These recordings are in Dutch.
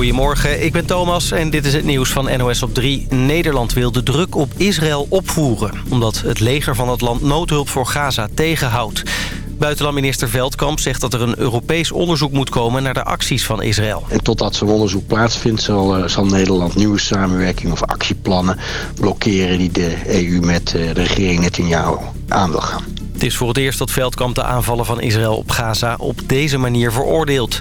Goedemorgen, ik ben Thomas en dit is het nieuws van NOS op 3. Nederland wil de druk op Israël opvoeren... omdat het leger van het land noodhulp voor Gaza tegenhoudt. Buitenlandminister Veldkamp zegt dat er een Europees onderzoek moet komen... naar de acties van Israël. En totdat zo'n onderzoek plaatsvindt... Zal, uh, zal Nederland nieuwe samenwerking of actieplannen blokkeren... die de EU met uh, de regering Netanyahu aan wil gaan. Het is voor het eerst dat Veldkamp de aanvallen van Israël op Gaza op deze manier veroordeelt.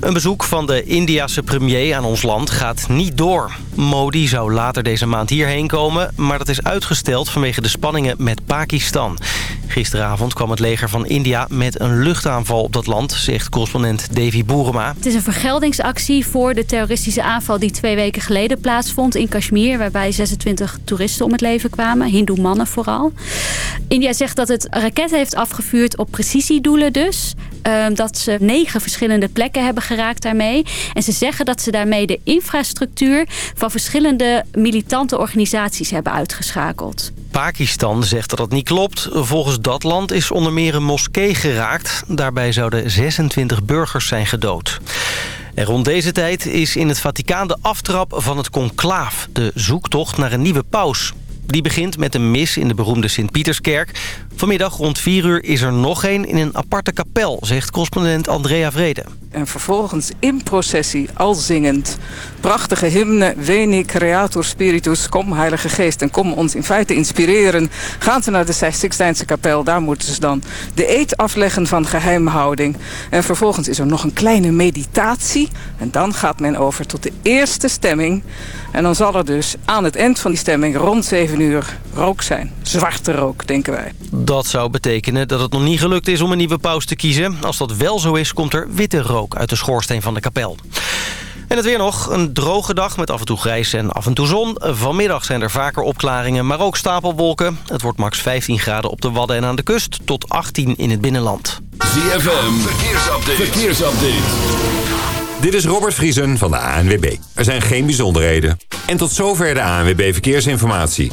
Een bezoek van de Indiase premier aan ons land gaat niet door. Modi zou later deze maand hierheen komen, maar dat is uitgesteld vanwege de spanningen met Pakistan. Gisteravond kwam het leger van India met een luchtaanval op dat land, zegt correspondent Davy Boerema. Het is een vergeldingsactie voor de terroristische aanval die twee weken geleden plaatsvond in Kashmir, waarbij 26 toeristen om het leven kwamen, hindoe mannen vooral. India zegt dat het raket heeft afgevuurd op precisiedoelen dus. dat ze negen verschillende plekken hebben geraakt daarmee. En ze zeggen dat ze daarmee de infrastructuur van verschillende militante organisaties hebben uitgeschakeld. Pakistan zegt dat dat niet klopt. Volgens dat land is onder meer een moskee geraakt. Daarbij zouden 26 burgers zijn gedood. En rond deze tijd is in het Vaticaan de aftrap van het conclaaf. De zoektocht naar een nieuwe paus. Die begint met een mis in de beroemde Sint-Pieterskerk. Vanmiddag rond 4 uur is er nog een in een aparte kapel, zegt correspondent Andrea Vrede. En vervolgens in processie, al zingend, prachtige hymne... Veni Creator Spiritus, kom Heilige Geest en kom ons in feite inspireren... gaan ze naar de Sixtijnse kapel, daar moeten ze dan de eed afleggen van geheimhouding. En vervolgens is er nog een kleine meditatie... en dan gaat men over tot de eerste stemming... En dan zal er dus aan het eind van die stemming rond 7 uur rook zijn. Zwarte rook, denken wij. Dat zou betekenen dat het nog niet gelukt is om een nieuwe paus te kiezen. Als dat wel zo is, komt er witte rook uit de schoorsteen van de kapel. En het weer nog. Een droge dag met af en toe grijs en af en toe zon. Vanmiddag zijn er vaker opklaringen, maar ook stapelwolken. Het wordt max 15 graden op de Wadden en aan de kust... tot 18 in het binnenland. ZFM, verkeersupdate. verkeersupdate. Dit is Robert Vriesen van de ANWB. Er zijn geen bijzonderheden. En tot zover de ANWB Verkeersinformatie.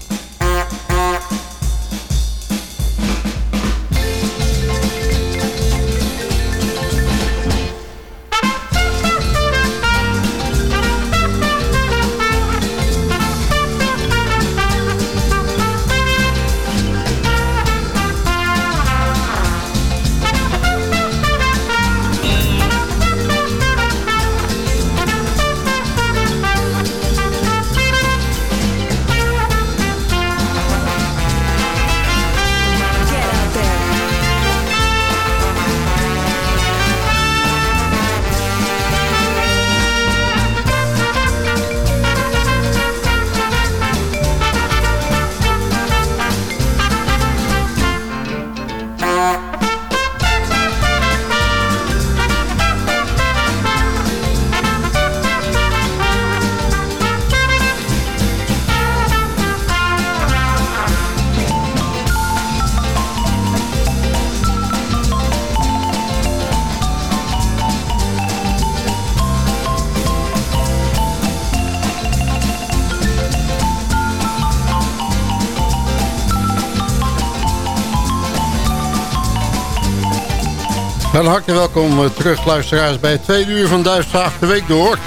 Van harte welkom eh, terug luisteraars bij het tweede uur van Duitsdag de Week Door.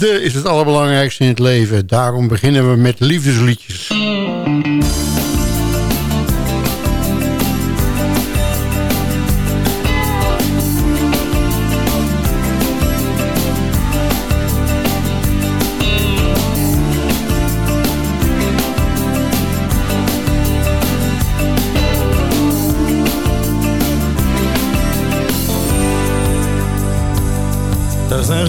Liefde is het allerbelangrijkste in het leven. Daarom beginnen we met liefdesliedjes.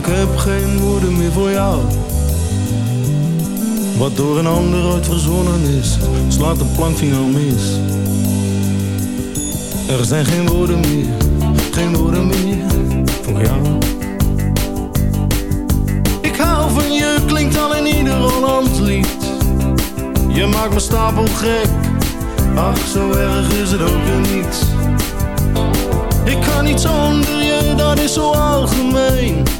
Ik heb geen woorden meer voor jou. Wat door een ander ooit verzonnen is, slaat de finaal mis. Er zijn geen woorden meer, geen woorden meer voor jou. Ik hou van je, klinkt al in ieder Hollands lied. Je maakt me stapel gek, ach zo erg is het ook weer niet. Ik kan niet zonder je, dat is zo algemeen.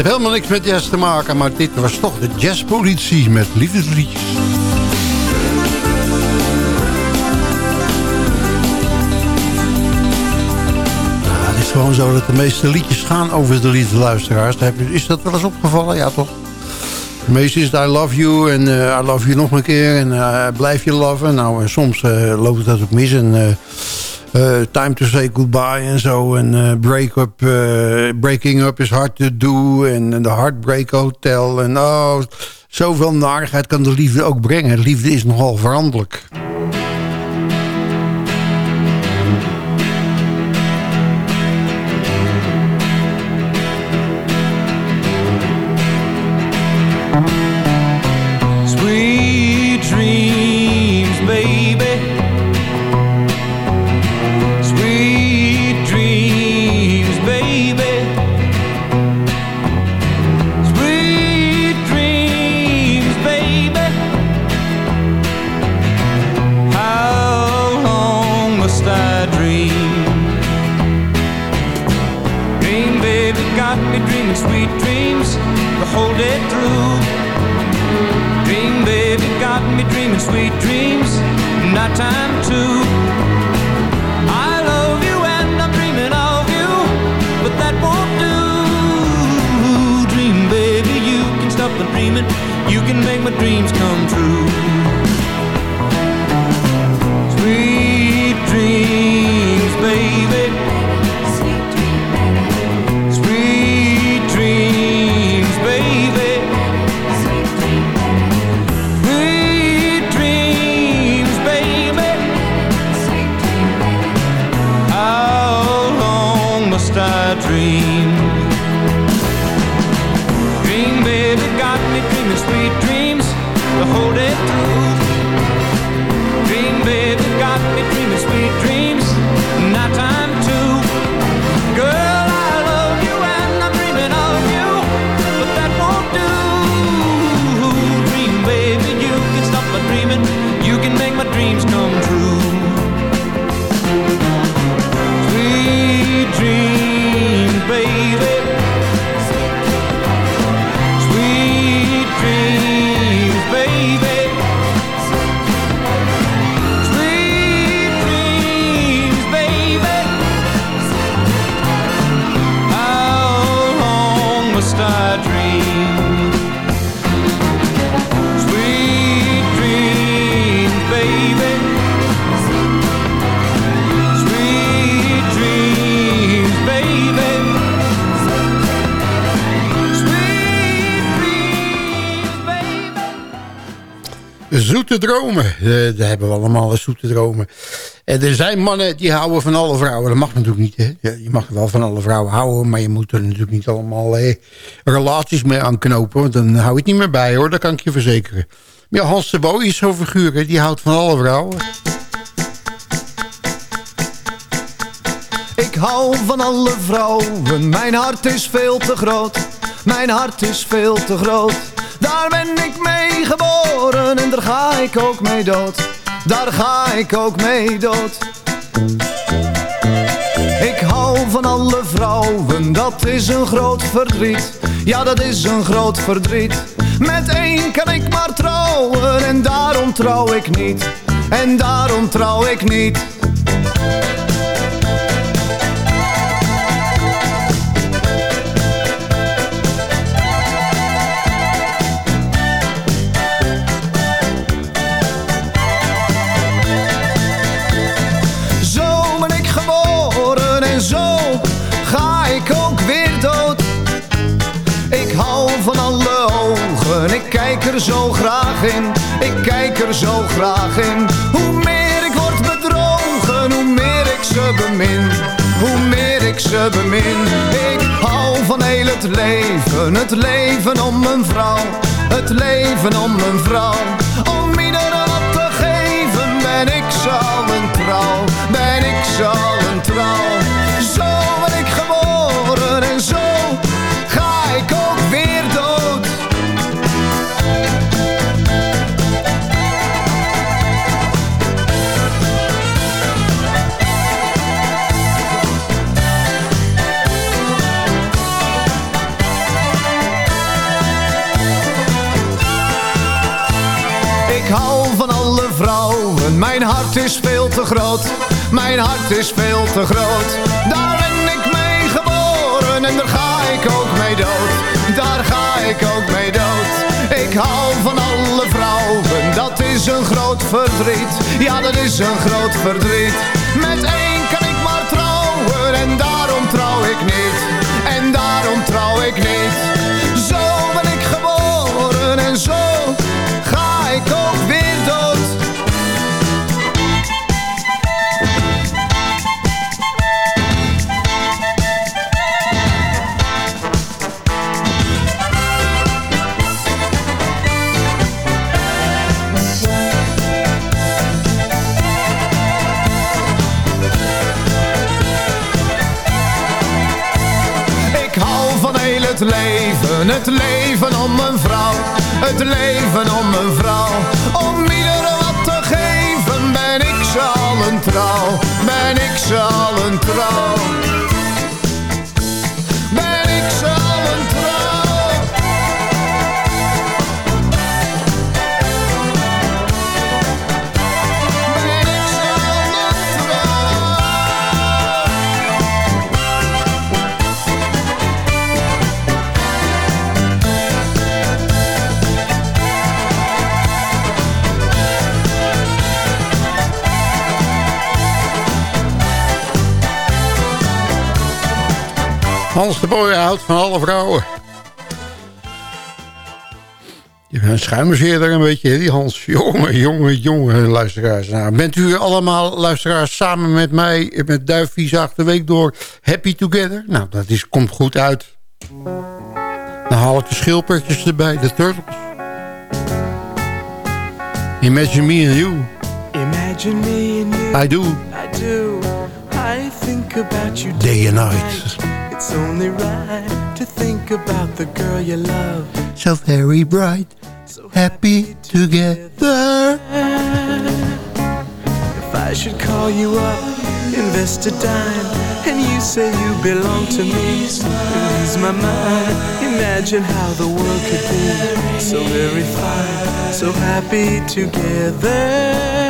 heeft helemaal niks met jazz te maken, maar dit was toch de jazzpolitie met liefdesliedjes. Ja, het is gewoon zo dat de meeste liedjes gaan over de liefdeluisteraars. Is dat wel eens opgevallen? Ja, toch? De meeste is I love you en eh, I love you nog een keer en eh, blijf je loven. Nou, en soms eh, loopt dat ook mis en... eh, time to say goodbye en zo. En eh, break up, eh, breaking up is hard to do. En de Heartbreak Hotel. En oh, zoveel narigheid kan de liefde ook brengen. Liefde is nogal veranderlijk. Dreaming sweet dreams the whole day through. Dream, baby, got me dreaming sweet dreams, Zoete dromen. Eh, daar hebben we allemaal zoete dromen. En er zijn mannen die houden van alle vrouwen. Dat mag natuurlijk niet. Hè? Ja, je mag wel van alle vrouwen houden. Maar je moet er natuurlijk niet allemaal eh, relaties mee aanknopen. Want dan hou je het niet meer bij hoor. Dat kan ik je verzekeren. Maar Hans de Boy is zo'n figuur. Die houdt van alle vrouwen. Ik hou van alle vrouwen, mijn hart is veel te groot. Mijn hart is veel te groot. Daar ben ik mee geboren en daar ga ik ook mee dood. Daar ga ik ook mee dood. Ik hou van alle vrouwen, dat is een groot verdriet. Ja, dat is een groot verdriet. Met één kan ik maar trouwen en daarom trouw ik niet. En daarom trouw ik niet. Ik kijk er zo graag in. Hoe meer ik word bedrogen, hoe meer ik ze bemin. Hoe meer ik ze bemin. Ik hou van heel het leven, het leven om een vrouw. Het leven om een vrouw. Om iedereen wat te geven ben ik zo een trouw. Ben ik zo een trouw. Hart is veel te groot. Mijn hart is veel te groot. Daar ben ik mee geboren en daar ga ik ook mee dood. Daar ga ik ook mee dood. Ik hou van alle vrouwen, dat is een groot verdriet. Ja, dat is een groot verdriet. Met één kan ik maar trouwen en daarom trouw ik niet. En daarom trouw ik niet. Zo ben ik geboren en zo ga ik ook weer dood. Het leven, het leven om een vrouw. Het leven om een vrouw. Om iedereen wat te geven ben ik ze allen trouw. Ben ik ze allen trouw. Hans de Boy houdt van alle vrouwen. Je schuimerzeerder een beetje, hè, die Hans. Jongen, jongen, jongen, luisteraars. Nou, bent u allemaal, luisteraars, samen met mij... met Duif de week door happy together? Nou, dat is, komt goed uit. Dan haal ik de schilpertjes erbij, de turtles. Imagine me and you. Imagine me and you. I do. I do. I think about you day and night. It's only right to think about the girl you love. So very bright, so happy together. If I should call you up, invest a dime, and you say you belong to me, ease my mind. Imagine how the world could be so very fine, so happy together.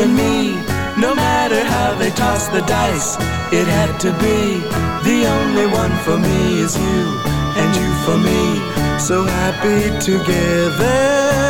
And me. No matter how they toss the dice, it had to be. The only one for me is you, and you for me. So happy together.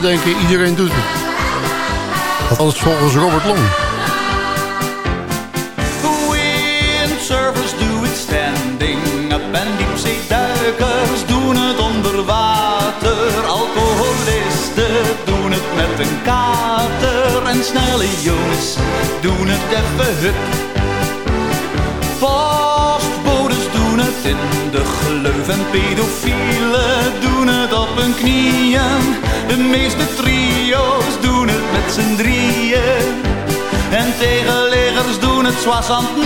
Moet maar zo denken, iedereen doet het. Alles volgens Robert Long. Windsurfers do it standing up en diepzeeduikers doen het onder water. Alcoholisten doen het met een kater en snelle jongens doen het even hup. In de gleuf en pedofielen doen het op hun knieën. De meeste trio's doen het met z'n drieën. En tegenleggers doen het zwassant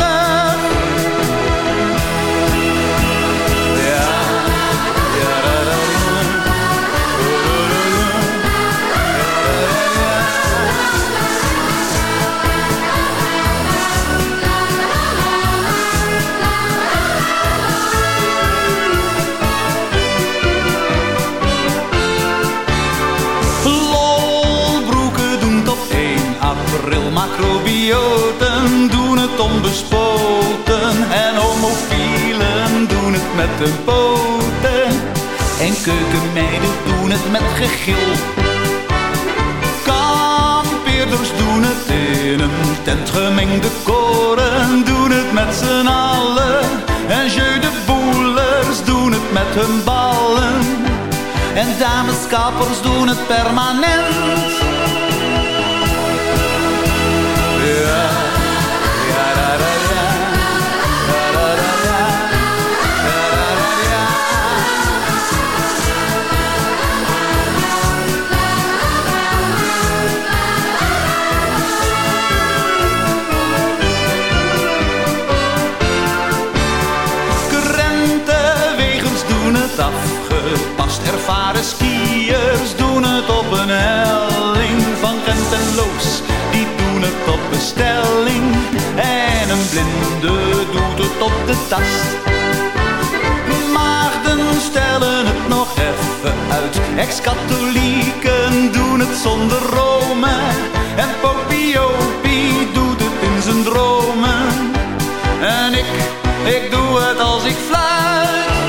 macrobioten doen het onbespoten en homofielen doen het met de poten. En keukenmeiden doen het met gegil. Kampeerders doen het in een tent gemengde koren, doen het met z'n allen. En jeu de boelers doen het met hun ballen. En dameskappers doen het permanent. Bestelling en een blinde doet het op de tast. Maagden stellen het nog even uit. Ex-katholieken doen het zonder Rome. En Popiopie doet het in zijn dromen. En ik, ik doe het als ik fluit.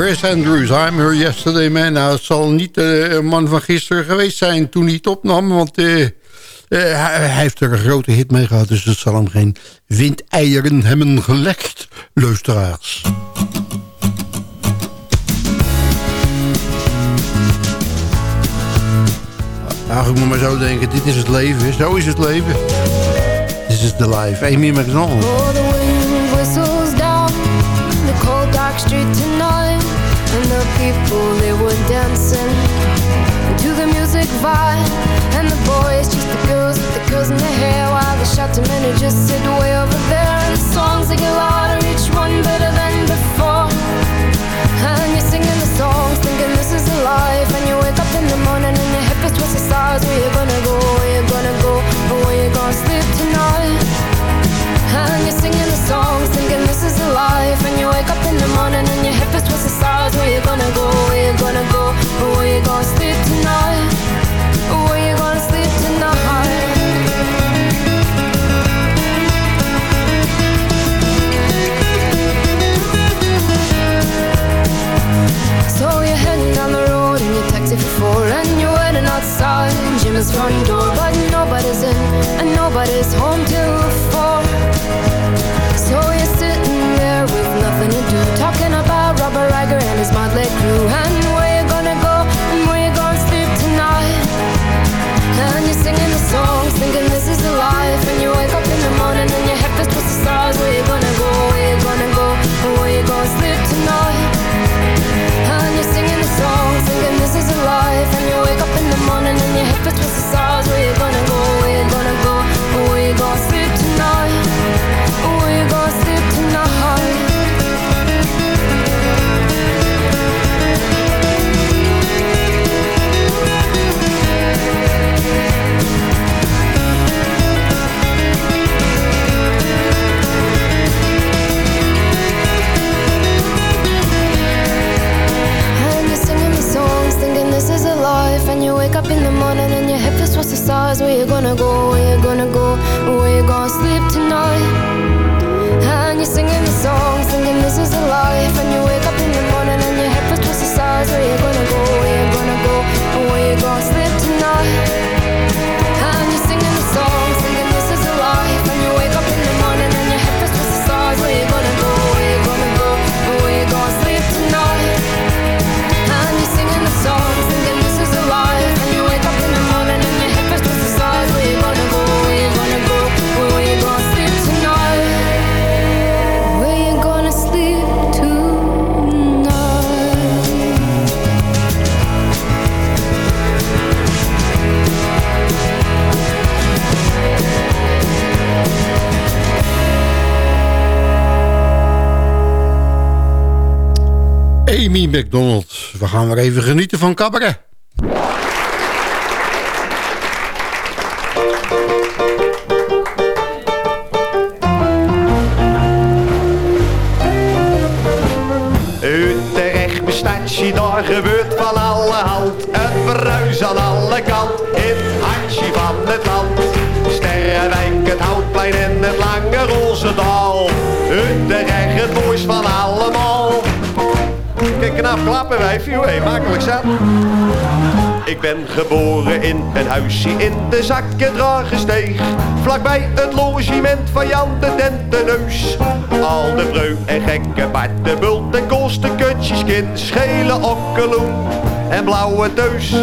Chris Andrews, I'm Her Yesterday Man. Nou, het zal niet eh, een man van gisteren geweest zijn toen hij het opnam. Want eh, eh, hij, heeft er een grote hit mee gehad. Dus het zal hem geen windeieren hebben gelekt, luisteraars. Nou, ik moet maar zo denken. Dit is het leven. Zo is het leven. This is the life. Amy McDonald. Oh, the wind whistles down the cold dark street tonight, people they were dancing. To the music vibe, and the boys just the girls with the girls in their hair, while the shouting men who just sit way over there, and the songs they get louder, each one better than before, and you're singing the songs, thinking this is the life, and you wake up in the morning and your hip is twisted stars, where you gonna go, against the stars. Where you gonna go? Where you gonna go? Where you gonna sleep tonight? Where you gonna sleep tonight? So you're heading down the road and your taxi for four and you're waiting outside Jim's front door, but nobody's in and nobody's home till towards the stars. Where you gonna go? Where you gonna go? Where you gonna sleep tonight? And you're singing the song, thinking this is a life. Amy McDonald. We gaan weer even genieten van cabaret. Makkelijk zat. Ik ben geboren in een huisje in de Zakkendragensteeg. Vlakbij het logement van Jan de Denteneus. Al de breu en gekke Bart de bult en kosten kutjes kind. Schele okkeloen en blauwe teus.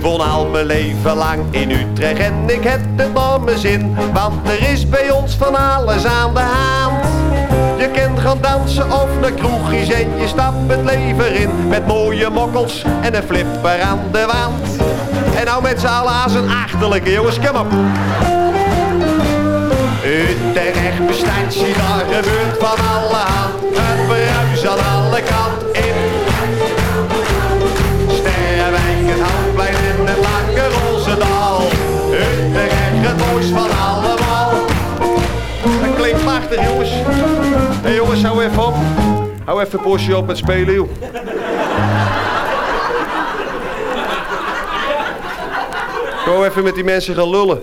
Woon al mijn leven lang in Utrecht en ik heb het naar mijn zin. Want er is bij ons van alles aan de hand. Je kent gaan dansen of naar kroegjes en je stapt het leven in. Met mooie mokkels en een flipper aan de wand. En nou met z'n allen aan zijn achterlijke jongens, kom op. Utrecht bestaat je, daar gebeurt van alle hand. Het bruis aan alle kanten in. Sterrenwijk, het Houtplein en het lange Roosendaal Utrecht, het moois van allemaal. Dat klinkt machtig jongens hey jongens, hou even op. Hou even bosje op met spelen, joh. Go even met die mensen gaan lullen.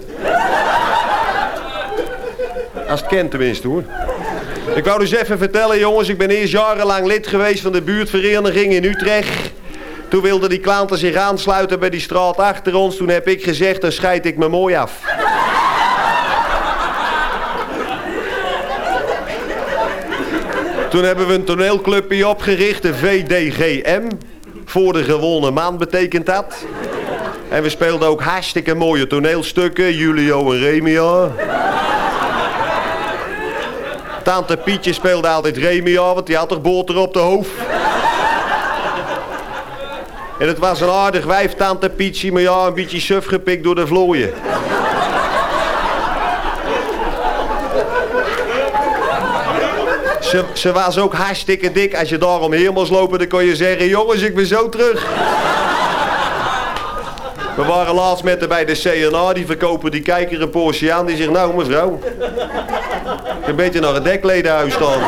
Als het kent tenminste, hoor. Ik wou dus even vertellen, jongens. Ik ben eerst jarenlang lid geweest van de buurtvereniging in Utrecht. Toen wilden die klanten zich aansluiten bij die straat achter ons. Toen heb ik gezegd, dan scheid ik me mooi af. Toen hebben we een toneelclubje opgericht, de VDGM. Voor de gewone man betekent dat. En we speelden ook hartstikke mooie toneelstukken. Julio en Remia. Tante Pietje speelde altijd Remia, want die had toch boter op de hoofd. En het was een aardig wijf, Tante Pietje, maar ja, een beetje suf gepikt door de vlooien. Ze, ze was ook hartstikke dik. Als je daar omheen moest lopen, dan kon je zeggen... Jongens, ik ben zo terug. We waren laatst met haar bij de CNA. Die verkopen die kijker een Porsche aan. Die zegt, nou mevrouw... Een beetje naar het dekledenhuis gaan.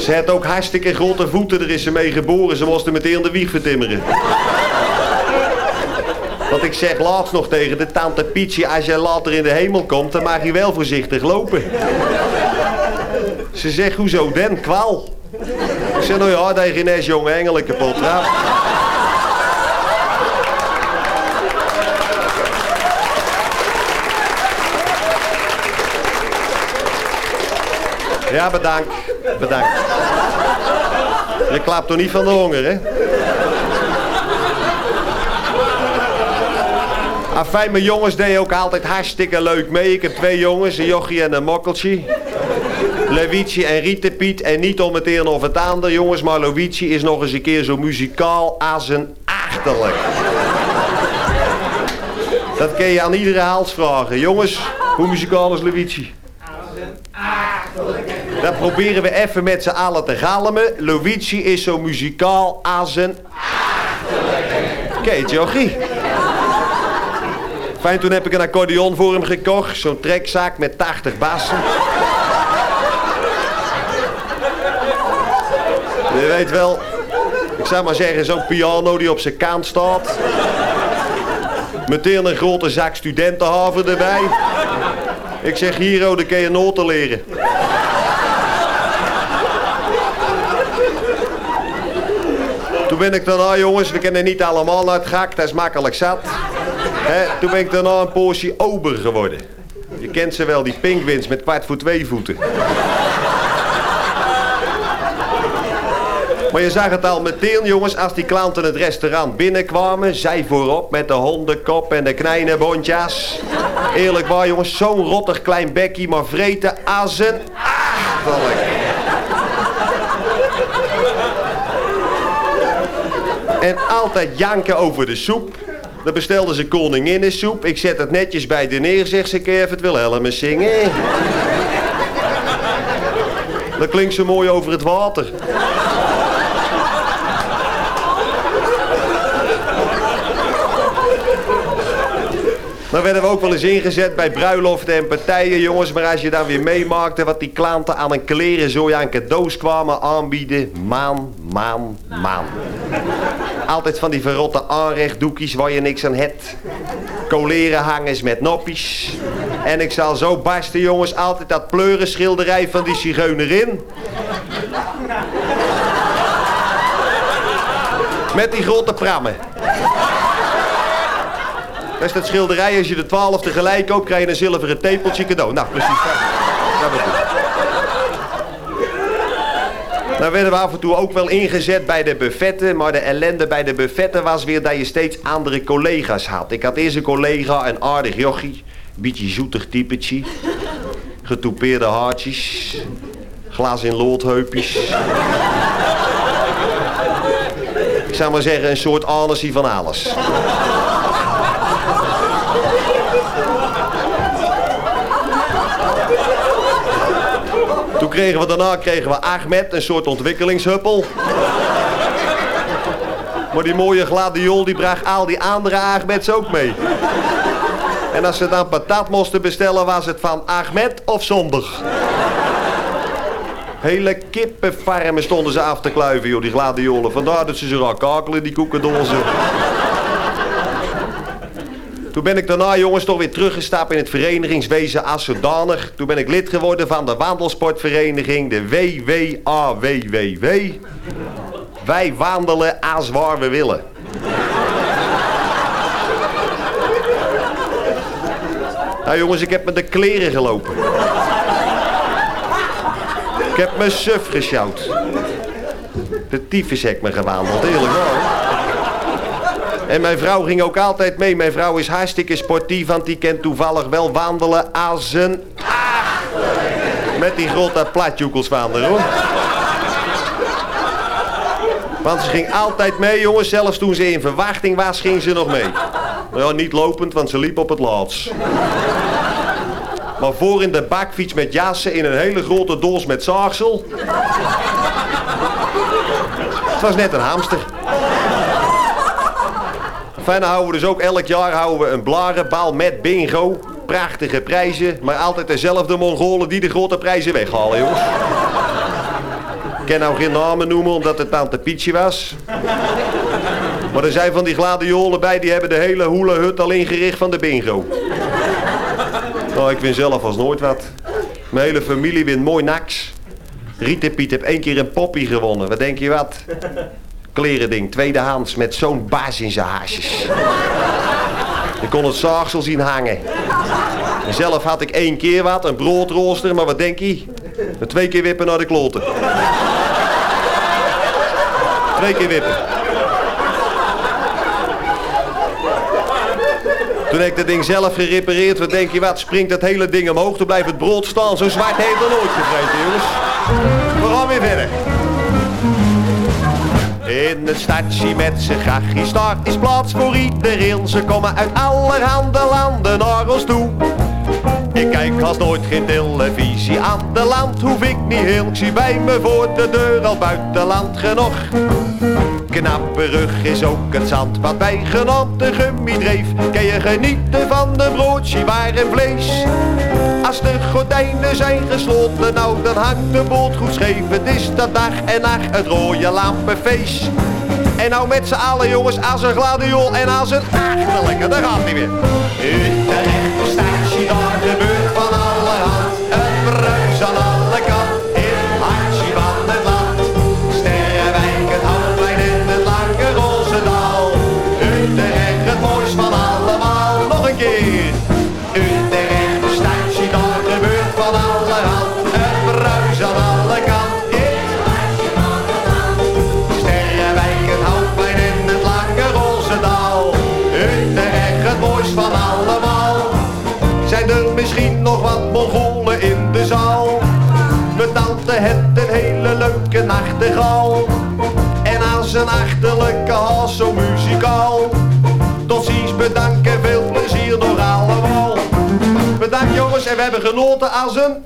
Ze had ook hartstikke grote voeten. Daar is ze mee geboren. Ze moest er meteen de wieg vertimmeren. Want ik zeg laatst nog tegen de tante Pietje, als jij later in de hemel komt, dan mag je wel voorzichtig lopen. Ze zegt, hoezo den, kwal? Ik zeg, nou ja, dat je eens jonge engelen kapot. Ja, bedankt. Bedankt. Je klapt toch niet van de honger, hè? Afijn, mijn jongens deden ook altijd hartstikke leuk mee. Ik heb twee jongens, een jochie en een mokkeltje. Lewici en Rietepiet. En niet om het een of het ander, jongens. Maar Lewici is nog eens een keer zo muzikaal als een achterlijk. Dat kun je aan iedere haals vragen. Jongens, hoe muzikaal is Lewici? Dat proberen we even met z'n allen te galmen. Luigi is zo muzikaal als een... Kijk, jochie. Fijn, toen heb ik een accordeon voor hem gekocht. Zo'n trekzaak met 80 bassen. Je weet wel, Ik zou maar zeggen, zo'n piano die op zijn kant staat. Meteen een grote zak studentenhaven erbij. Ik zeg, hier, oh, dan kun je noten leren. Toen ben ik daarna, jongens, we kennen niet allemaal uit gak, dat is makkelijk zat. Hè, toen ben ik daarna een poosje ober geworden. Je kent ze wel, die pinkwins met kwart voor twee voeten. Maar je zag het al meteen, jongens, als die klanten het restaurant binnenkwamen. Zij voorop met de hondenkop en de kleine bontjas. Eerlijk waar, jongens, zo'n rottig klein bekkie, maar vreten als een. En altijd janken over de soep. Dan bestelden ze koninginnensoep. Ik zet het netjes bij de neer, zegt ze, kun je even het Wilhelmus zingen? Dat klinkt zo mooi over het water. Dan werden we ook wel eens ingezet bij bruiloften en partijen, jongens. Maar als je dan weer meemaakte wat die klanten aan een klerenzooi aan cadeaus kwamen aanbieden. Maan, maan, maan. Altijd van die verrotte aanrechtdoekjes waar je niks aan hebt. Kolerenhangers met noppies. En ik zal zo barsten, jongens, altijd dat pleurenschilderij van die zigeunerin. Met die grote prammen. Dat is dat schilderij, als je de twaalf tegelijk koopt, krijg je een zilveren tepeltje cadeau. Nou, precies. Dat, bedoel. Nou werden we af en toe ook wel ingezet bij de buffetten, maar de ellende bij de buffetten was weer dat je steeds andere collega's had. Ik had eerst een collega, een aardig jochie, beetje zoetig typetje, getoupeerde haartjes, glas in loodheupjes. Ik zou maar zeggen, een soort Arnesie van alles. Kregen we daarna kregen we Ahmed, een soort ontwikkelingshuppel. Maar die mooie gladiol die bracht al die andere Ahmeds ook mee. En als ze dan patat moesten bestellen, was het van Ahmed of zonder. Hele kippenfarmen stonden ze af te kluiven, joh, die gladiolen. Vandaar dat ze zo raar kakelen, die koekendozen. Toen ben ik daarna, jongens, toch weer teruggestapt in het verenigingswezen als zodanig. Toen ben ik lid geworden van de wandelsportvereniging, de WWAWWW. Wij wandelen als waar we willen. Nou jongens, ik heb met de kleren gelopen. Ik heb me suf gesjouwd. De tyfus heb ik me gewandeld, eerlijk waar. En mijn vrouw ging ook altijd mee. Mijn vrouw is hartstikke sportief, want die kent toevallig wel wandelen als een... Met die grote platjoekels wandelen, hoor. Want ze ging altijd mee, jongens. Zelfs toen ze in verwachting was, ging ze nog mee. Nou ja, niet lopend, want ze liep op het laatst. Maar voor in de bakfiets met jassen in een hele grote doos met zaagsel. Het was net een hamster. Dan houden we dus ook elk jaar houden we een blarenbal met bingo. Prachtige prijzen, maar altijd dezelfde Mongolen die de grote prijzen weghalen, jongens. Ik kan nou geen namen noemen omdat het tante Pietje was. Maar er zijn van die gladiolen bij, die hebben de hele hoelenhut al ingericht van de bingo. Nou, ik win zelf als nooit wat. Mijn hele familie wint mooi naks. Riet Piet heeft één keer een poppy gewonnen. Wat denk je wat? Klerending, tweedehands, met zo'n baas in zijn haasjes. Je kon het zaagsel zien hangen. En zelf had ik één keer wat, een broodrooster, maar wat denk je? Met twee keer wippen naar de kloten. Twee keer wippen. Toen heb ik dat ding zelf gerepareerd. Wat denk je wat? Springt dat hele ding omhoog. Dan blijft het brood staan. Zo zwart heeft er nooit gevreten, jongens. We gaan weer verder. In het stadje met z'n gachie start is plaats voor iedereen. Ze komen uit allerhande landen naar ons toe. Ik kijk als nooit geen televisie aan de land, hoef ik niet heel. Ik zie bij me voor de deur al buitenland genoeg. Knapperig is ook het zand wat bij genante gummie dreef. Kan je genieten van de broodje waar en vlees. Als de gordijnen zijn gesloten, nou dan hangt de boot goed scheef. Het is dat dag en nacht het rode lampenfeest. En nou met z'n allen jongens, als een gladiool en als een lekker daar gaat hij weer. genoten aan zijn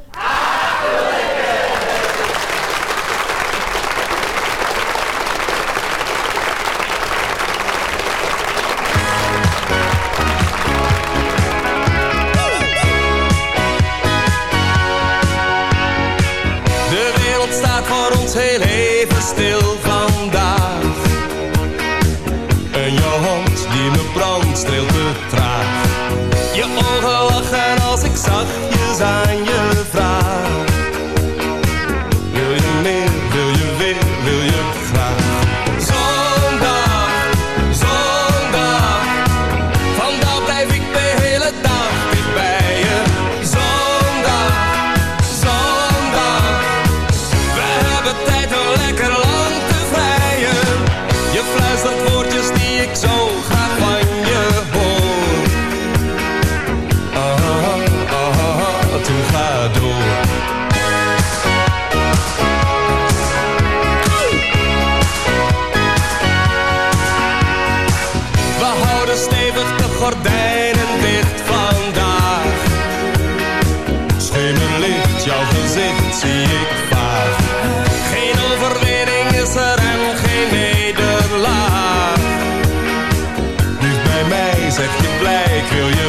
zeg je blij, ik wil je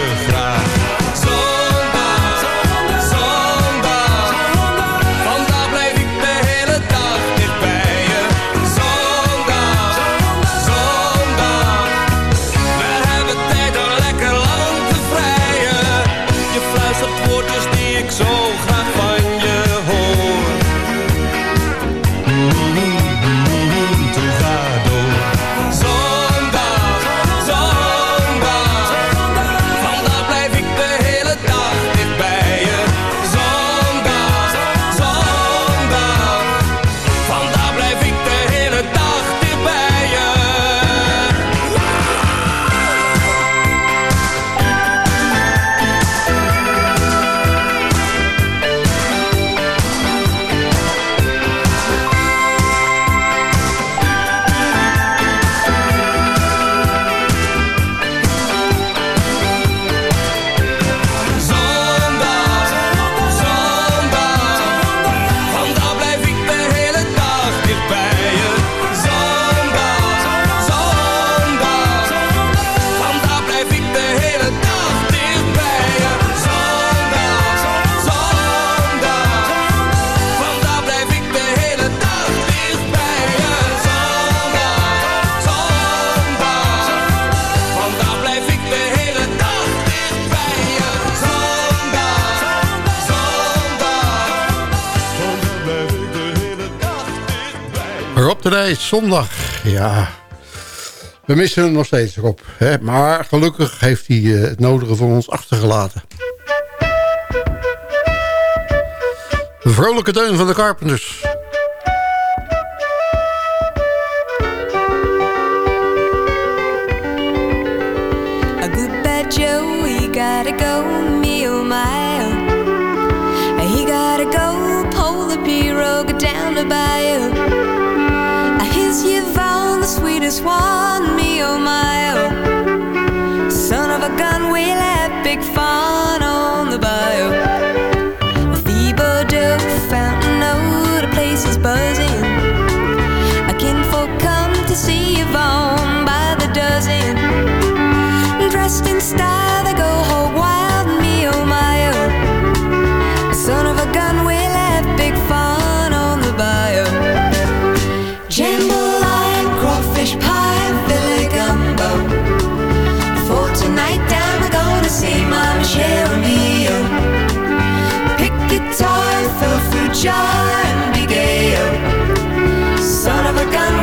zondag. Ja, we missen hem nog steeds erop. Hè? Maar gelukkig heeft hij eh, het nodige voor ons achtergelaten. De vrolijke tuin van de Carpenters. just one, me, oh my, oh. Son of a John Bigale, son of a gun.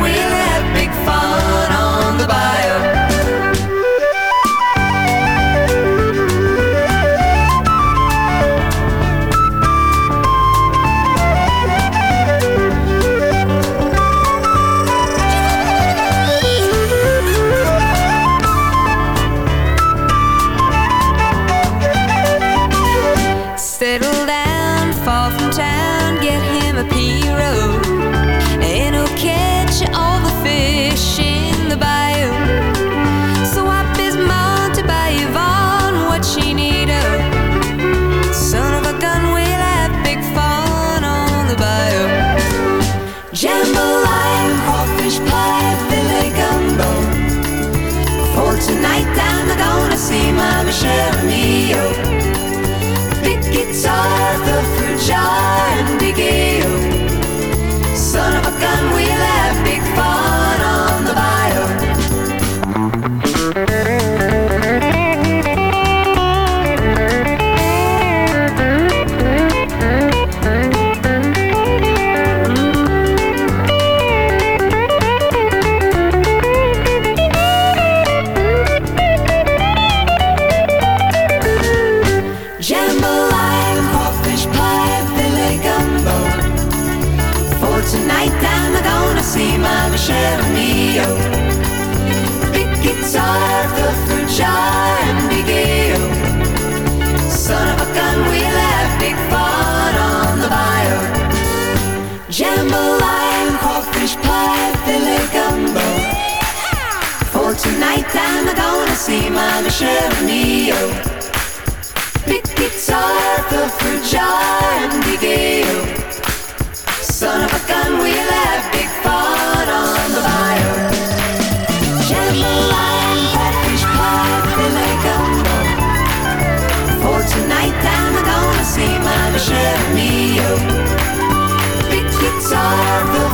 Tonight I'm gonna see my Michelle Mio. Big guitar, the fruit jar, and big. Son of a gun, we'll have I'm the cheminio and the gale, Son of a gun, we'll have big fun on the bio. Jambalaya, catfish pie, filet gumbo For tonight I'm gonna see my cheminio Picchizzato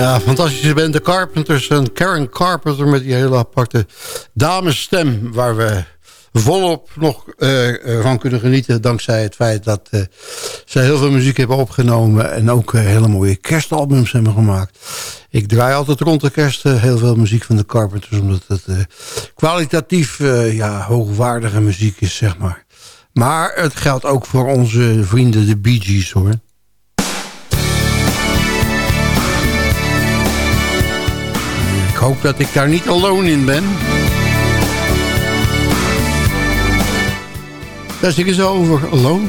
Ja, fantastische band, de Carpenters en Karen Carpenter... met die hele aparte damesstem... waar we volop nog eh, eh, van kunnen genieten... dankzij het feit dat uh, zij heel veel muziek hebben opgenomen... en ook hele mooie kerstalbums hebben gemaakt. Ik draai altijd rond de kerst heel veel muziek van de Carpenters... omdat het kwalitatief ja, hoogwaardige muziek is, zeg maar. Maar het geldt ook voor onze vrienden de Bee Gees, hoor. Hoop dat ik daar niet alone in ben. Daar ik eens over, alone.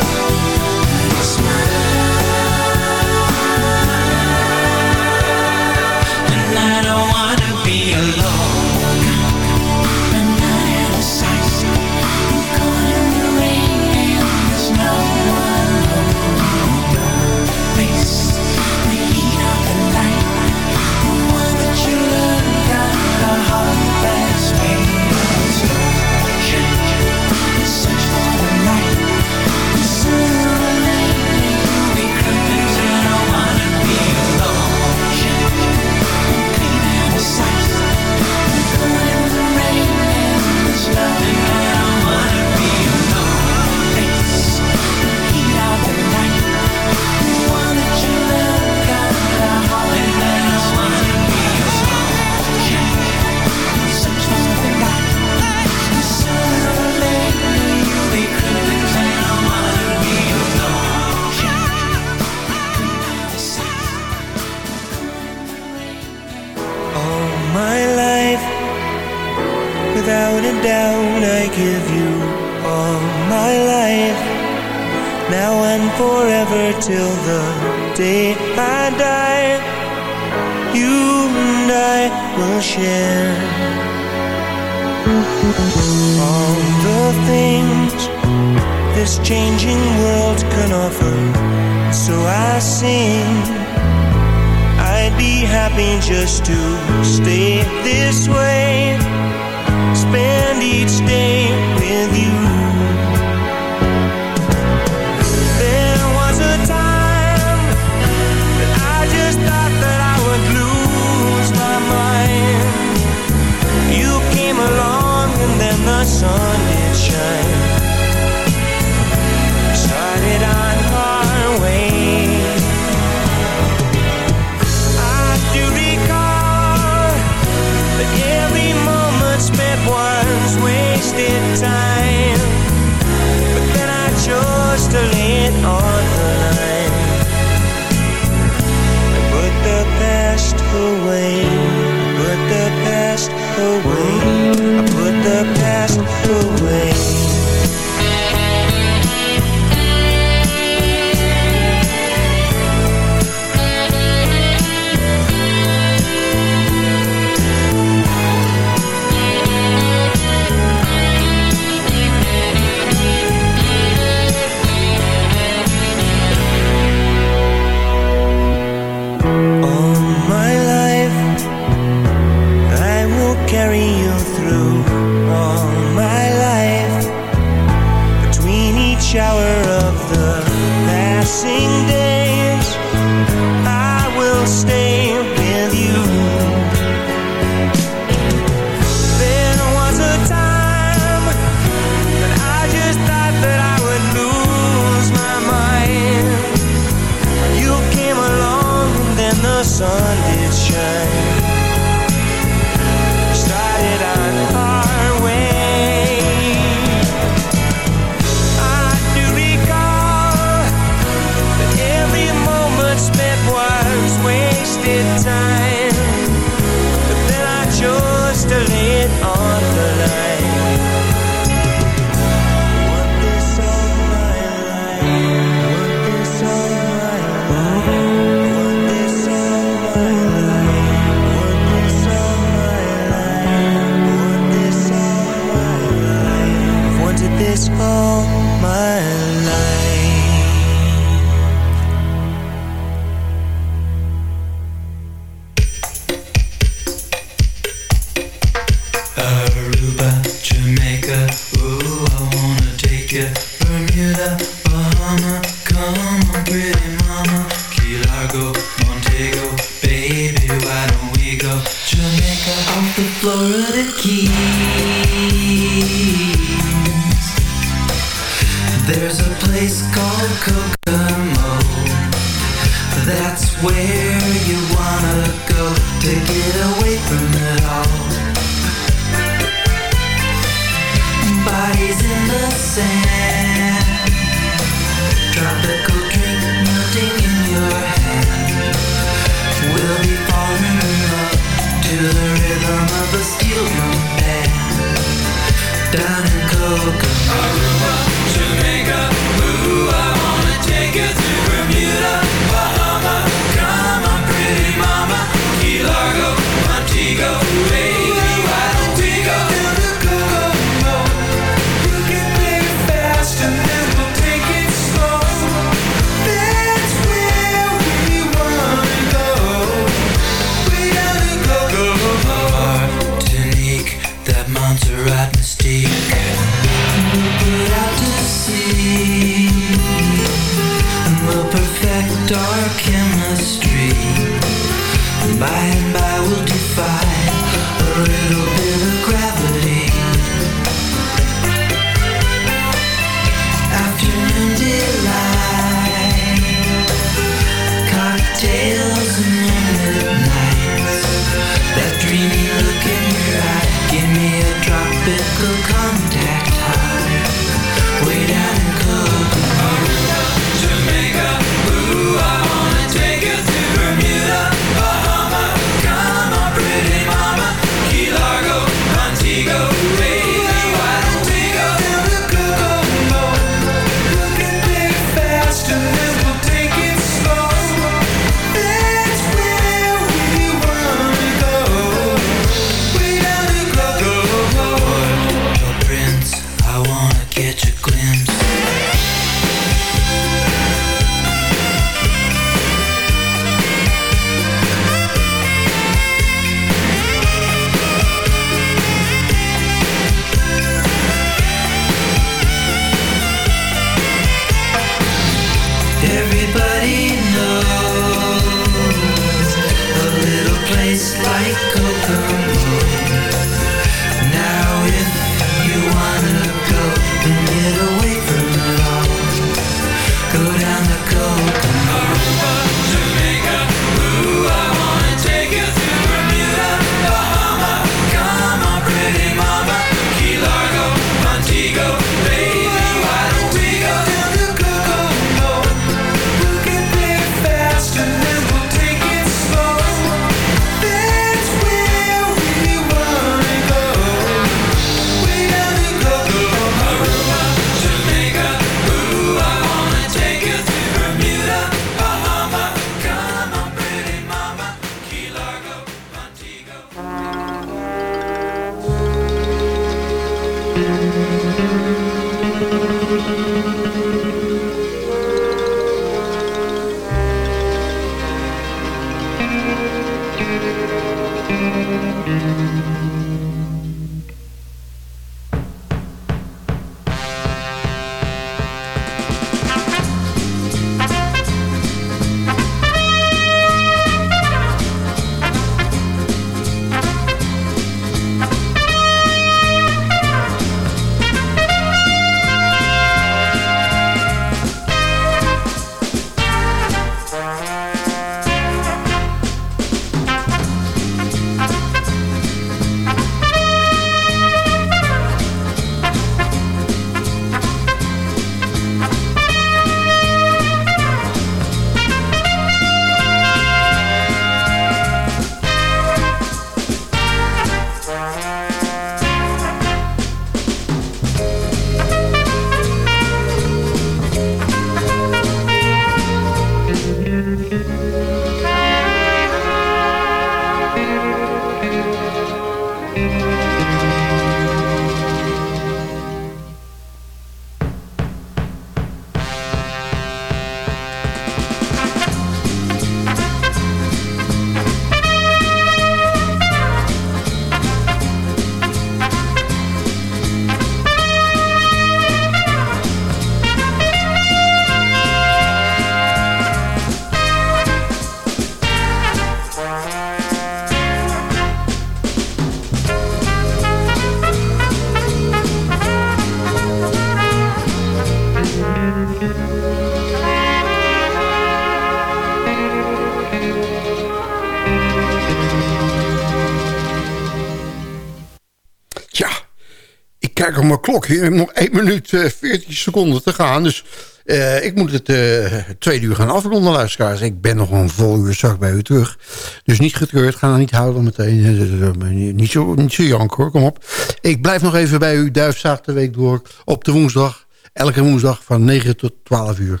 Klok. Hier nog 1 minuut uh, 14 seconden te gaan. Dus uh, ik moet het uh, uur gaan afronden, luisteraars. Ik ben nog een vol uur straks bij u terug. Dus niet getreurd. Ga dan niet houden meteen. niet, zo, niet zo jank hoor, kom op. Ik blijf nog even bij u Duifzaag de week door. Op de woensdag. Elke woensdag van 9 tot 12 uur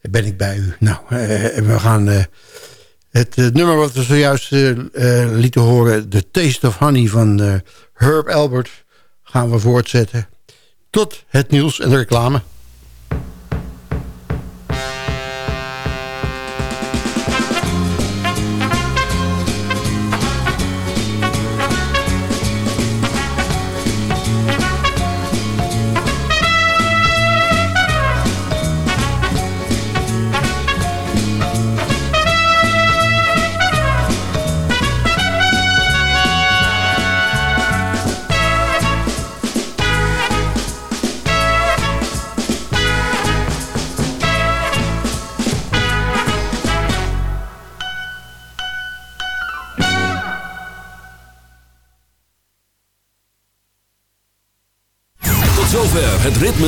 ben ik bij u. Nou, we gaan... Het uh, nummer wat we zojuist uh, uh, lieten horen... The Taste of Honey van Herb Albert... gaan we voortzetten tot het nieuws en de reclame.